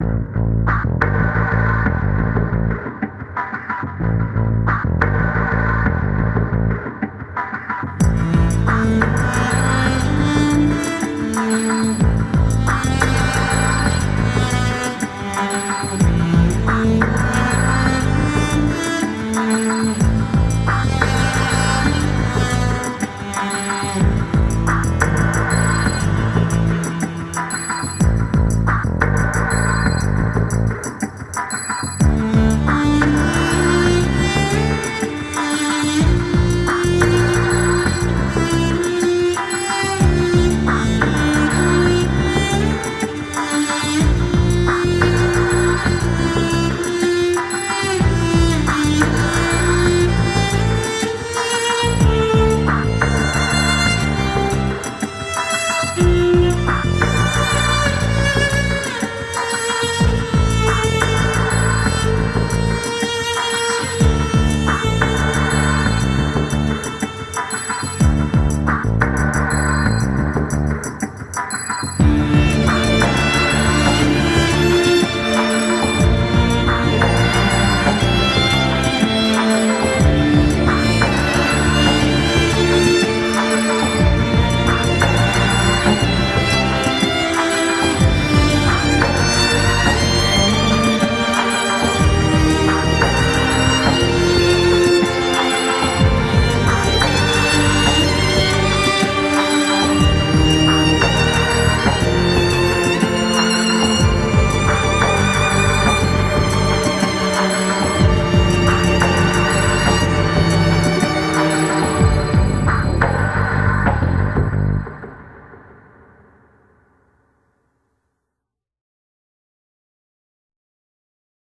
Música